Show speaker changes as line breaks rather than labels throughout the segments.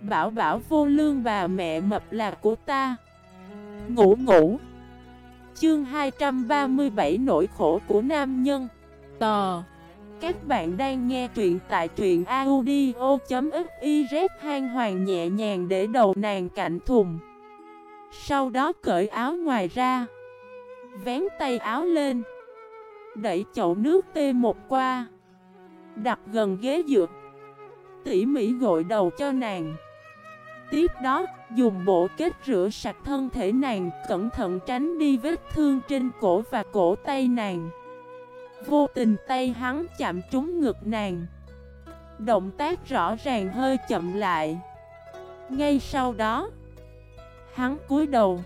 Bảo bảo vô lương bà mẹ mập là của ta. Ngủ ngủ. Chương 237 nỗi khổ của nam nhân. Tò. Các bạn đang nghe truyện tại truyện audio.xyz Hang hoàng nhẹ nhàng để đầu nàng cạnh thùng. Sau đó cởi áo ngoài ra. Vén tay áo lên. Đẩy chậu nước tê một qua. Đặt gần ghế dựa. Tỉ mỉ gội đầu cho nàng. Tiếp đó, dùng bộ kết rửa sạch thân thể nàng, cẩn thận tránh đi vết thương trên cổ và cổ tay nàng. Vô tình tay hắn chạm trúng ngực nàng. Động tác rõ ràng hơi chậm lại. Ngay sau đó, hắn cúi đầu,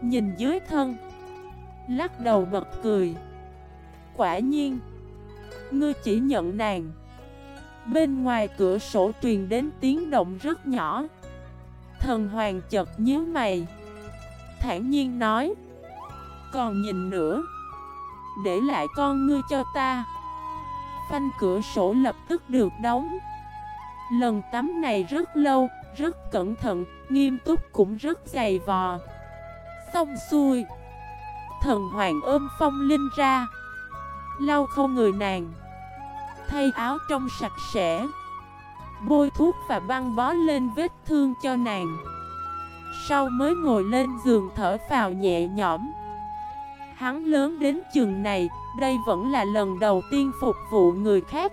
nhìn dưới thân, lắc đầu bật cười. Quả nhiên, ngươi chỉ nhận nàng. Bên ngoài cửa sổ truyền đến tiếng động rất nhỏ. Thần hoàng chợt nhíu mày. Thản nhiên nói Còn nhìn nữa. Để lại con ngươi cho ta. Phanh cửa sổ lập tức được đóng. Lần tắm này rất lâu, rất cẩn thận, nghiêm túc cũng rất dày vò. Xong xuôi Thần hoàng ôm phong linh ra. Lau không người nàng Thay áo trong sạch sẽ. Bôi thuốc và băng bó lên vết thương cho nàng. Sau mới ngồi lên giường thở phào nhẹ nhõm. Hắn lớn đến chừng này, Đây vẫn là lần đầu tiên phục vụ người khác.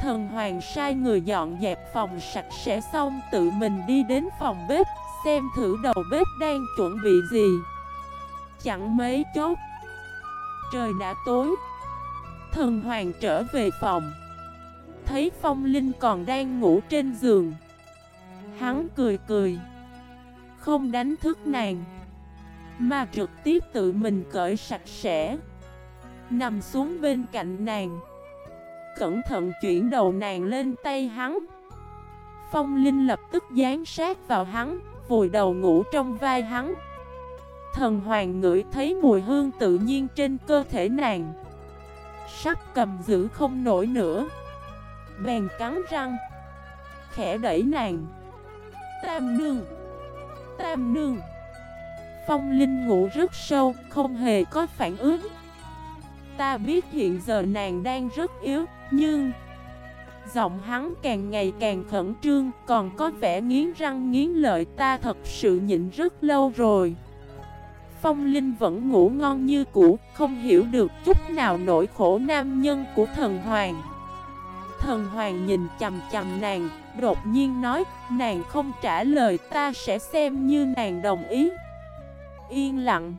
Thần hoàng sai người dọn dẹp phòng sạch sẽ xong Tự mình đi đến phòng bếp, Xem thử đầu bếp đang chuẩn bị gì. Chẳng mấy chốt Trời đã tối. Thần hoàng trở về phòng thấy Phong Linh còn đang ngủ trên giường. Hắn cười cười. Không đánh thức nàng, Mà trực tiếp tự mình cởi sạch sẽ. Nằm xuống bên cạnh nàng. Cẩn thận chuyển đầu nàng lên tay hắn. Phong Linh lập tức dán sát vào hắn, Vùi đầu ngủ trong vai hắn. Thần hoàng ngửi thấy mùi hương tự nhiên trên cơ thể nàng. Sắp cầm giữ không nổi nữa. Bèn cắn răng. Khẽ đẩy nàng. Tam nương Tam nương Phong Linh ngủ rất sâu, Không hề có phản ứng. Ta biết hiện giờ nàng đang rất yếu, Nhưng Giọng hắn càng ngày càng khẩn trương, Còn có vẻ nghiến răng nghiến lợi, Ta thật sự nhịn rất lâu rồi. Phong Linh vẫn ngủ ngon như cũ, Không hiểu được chút nào nỗi khổ nam nhân của thần hoàng. Thần hoàng nhìn chầm chầm nàng, đột nhiên nói, nàng không trả lời ta sẽ xem như nàng đồng ý. Yên lặng.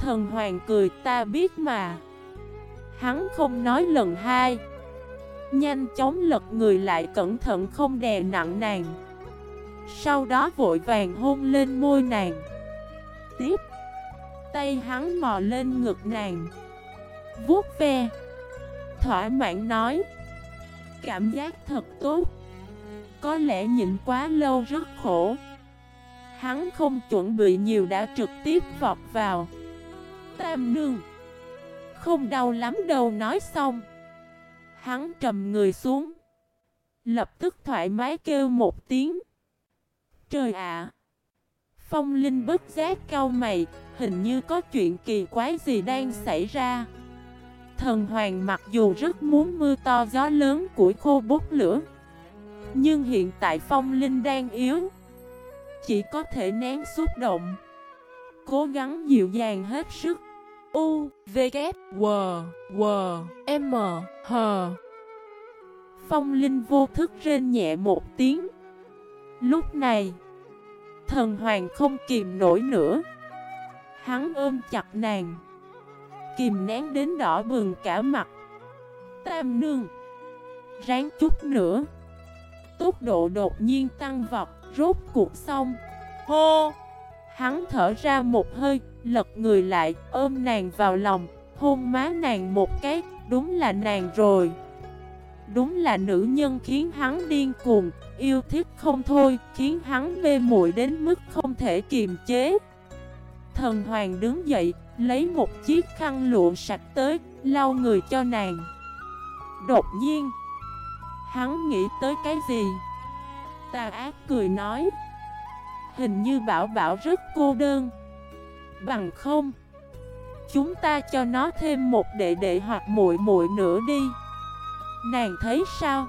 Thần hoàng cười ta biết mà. Hắn không nói lần hai. Nhanh chóng lật người lại cẩn thận không đè nặng nàng. Sau đó vội vàng hôn lên môi nàng. Tiếp. Tay hắn mò lên ngực nàng. Vuốt ve. Thỏa mãn nói. Cảm giác thật tốt. Có lẽ nhịn quá lâu rất khổ. Hắn không chuẩn bị nhiều đã trực tiếp vọt vào. Tam nương Không đau lắm đâu, nói xong. Hắn trầm người xuống. Lập tức thoải mái kêu một tiếng. Trời ạ! Phong Linh bất giác cau mày, Hình như có chuyện kỳ quái gì đang xảy ra. Thần hoàng mặc dù rất muốn mưa to gió lớn củi khô bốc lửa Nhưng hiện tại phong linh đang yếu Chỉ có thể nén xúc động Cố gắng dịu dàng hết sức. U, V, K, W, W, M, H. Phong linh vô thức rên nhẹ một tiếng. Lúc này Thần hoàng không kìm nổi nữa. Hắn ôm chặt nàng kìm nén đến đỏ bừng cả mặt. Tam nương, Ráng chút nữa. Tốc độ đột nhiên tăng vọt, Rốt cuộc xong. Hô, Hắn thở ra một hơi, Lật người lại, ôm nàng vào lòng, Hôn má nàng một cái, Đúng là nàng rồi. Đúng là nữ nhân khiến hắn điên cuồng, Yêu thích không thôi, Khiến hắn mê muội đến mức không thể kiềm chế. Thần hoàng đứng dậy Lấy một chiếc khăn lụa sạch tới, lau người cho nàng. Đột nhiên Hắn nghĩ tới cái gì? Ta ác cười nói Hình như bảo bảo rất cô đơn. Bằng không Chúng ta cho nó thêm một đệ đệ hoặc muội muội nữa đi. Nàng thấy sao?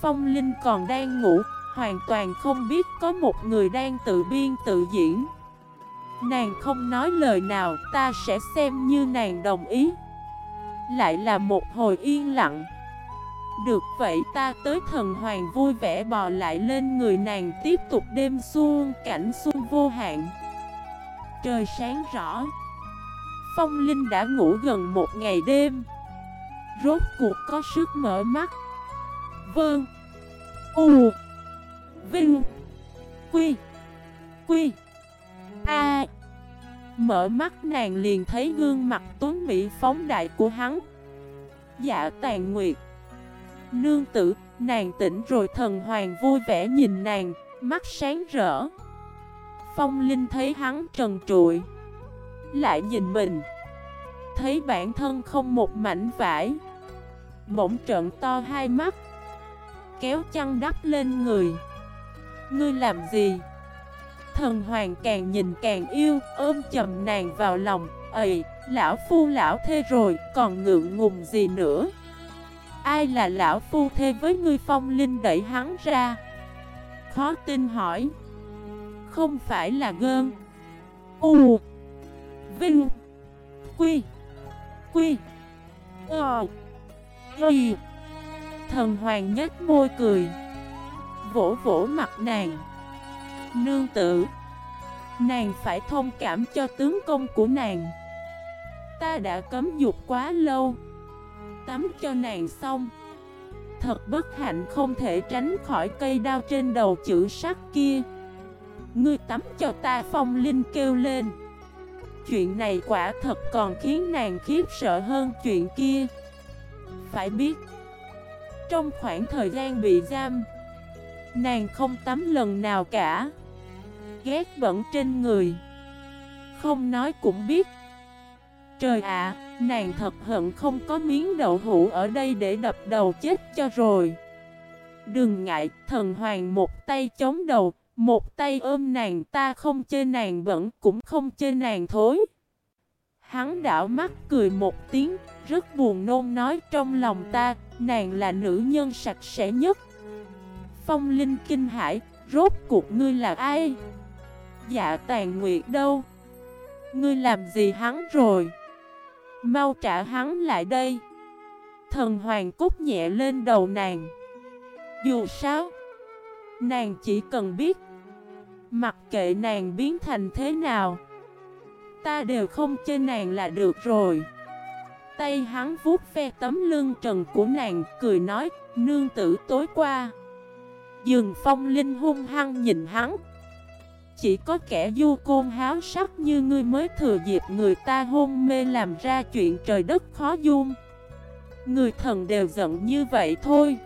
Phong Linh còn đang ngủ Hoàn toàn không biết có một người đang tự biên tự diễn. Nàng không nói lời nào, Ta sẽ xem như nàng đồng ý. Lại là một hồi yên lặng. Được vậy ta tới thần hoàng vui vẻ bò lại lên người nàng Tiếp tục đêm xuân, cảnh xuân vô hạn. Trời sáng rõ. Phong Linh đã ngủ gần một ngày đêm. Rốt cuộc có sức mở mắt. Vâng. U. Vinh. Quy. Quy. A. Mở mắt nàng liền thấy gương mặt tuấn mỹ phóng đại của hắn. Dạ tàn nguyệt. Nương tử, nàng tỉnh rồi thần hoàng vui vẻ nhìn nàng, mắt sáng rỡ. Phong Linh thấy hắn trần trụi Lại nhìn mình. Thấy bản thân không một mảnh vải Bỗng trợn to hai mắt Kéo chăn đắp lên người. Ngươi làm gì? Thần hoàng càng nhìn càng yêu Ôm chầm nàng vào lòng. Ây, lão phu lão thê rồi Còn ngượng ngùng gì nữa? Ai là lão phu thê với ngươi phong linh đẩy hắn ra? Khó tin hỏi. Không phải là gơn. U Vinh Quy Quy Ờ Y. Thần hoàng nhếch môi cười Vỗ vỗ mặt nàng. Nương tử. Nàng phải thông cảm cho tướng công của nàng. Ta đã cấm dục quá lâu. Tắm cho nàng xong. Thật bất hạnh không thể tránh khỏi cây đao trên đầu chữ sắt kia. Ngươi tắm cho ta phong linh kêu lên. Chuyện này quả thật còn khiến nàng khiếp sợ hơn chuyện kia. Phải biết, Trong khoảng thời gian bị giam Nàng không tắm lần nào cả. Ghét bẩn trên người. Không nói cũng biết. Trời ạ, nàng thật hận không có miếng đậu hũ ở đây để đập đầu chết cho rồi. Đừng ngại, thần hoàng một tay chống đầu một tay ôm nàng ta không chê nàng bẩn cũng không chê nàng thối. Hắn đảo mắt cười một tiếng Rất buồn nôn nói trong lòng ta Nàng là nữ nhân sạch sẽ nhất. Phong Linh kinh hải, Rốt cuộc ngươi là ai? Dạ tàn nguyệt đâu? Ngươi làm gì hắn rồi? Mau trả hắn lại đây. Thần hoàng cúc nhẹ lên đầu nàng. Dù sao, Nàng chỉ cần biết, Mặc kệ nàng biến thành thế nào, Ta đều không chơi nàng là được rồi. Tay hắn vuốt ve tấm lưng trần của nàng, Cười nói, Nương tử tối qua Dường phong linh hung hăng nhìn hắn. Chỉ có kẻ du côn háo sắc như ngươi mới thừa dịp người ta hôn mê làm ra chuyện trời đất khó dung. Người thần đều giận như vậy thôi.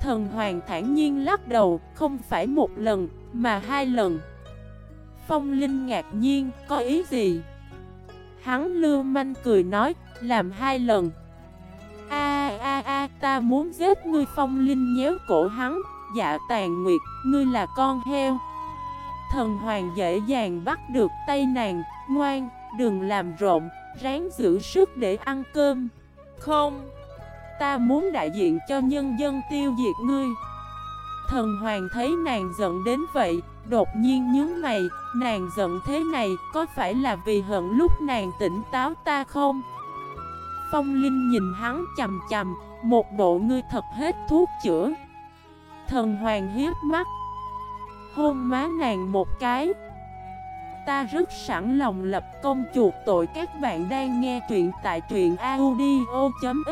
Thần hoàng thản nhiên lắc đầu Không phải một lần mà hai lần. Phong Linh ngạc nhiên, có ý gì? Hắn lưu manh cười nói, làm hai lần. A a a ta muốn giết ngươi Phong Linh nhéo cổ hắn. Dạ tàn nguyệt, ngươi là con heo. Thần hoàng dễ dàng bắt được tay nàng Ngoan, đừng làm rộn Ráng giữ sức để ăn cơm. Không Ta muốn đại diện cho nhân dân tiêu diệt ngươi. Thần hoàng thấy nàng giận đến vậy Đột nhiên nhướng mày Nàng giận thế này Có phải là vì hận lúc nàng tỉnh táo ta không? Phong Linh nhìn hắn chầm chầm Một bộ ngươi thật hết thuốc chữa. Thần hoàng hiếp mắt. Hôn má nàng một cái. Ta rất sẵn lòng lập công chuộc tội các bạn đang nghe truyện tại truyện audio.fif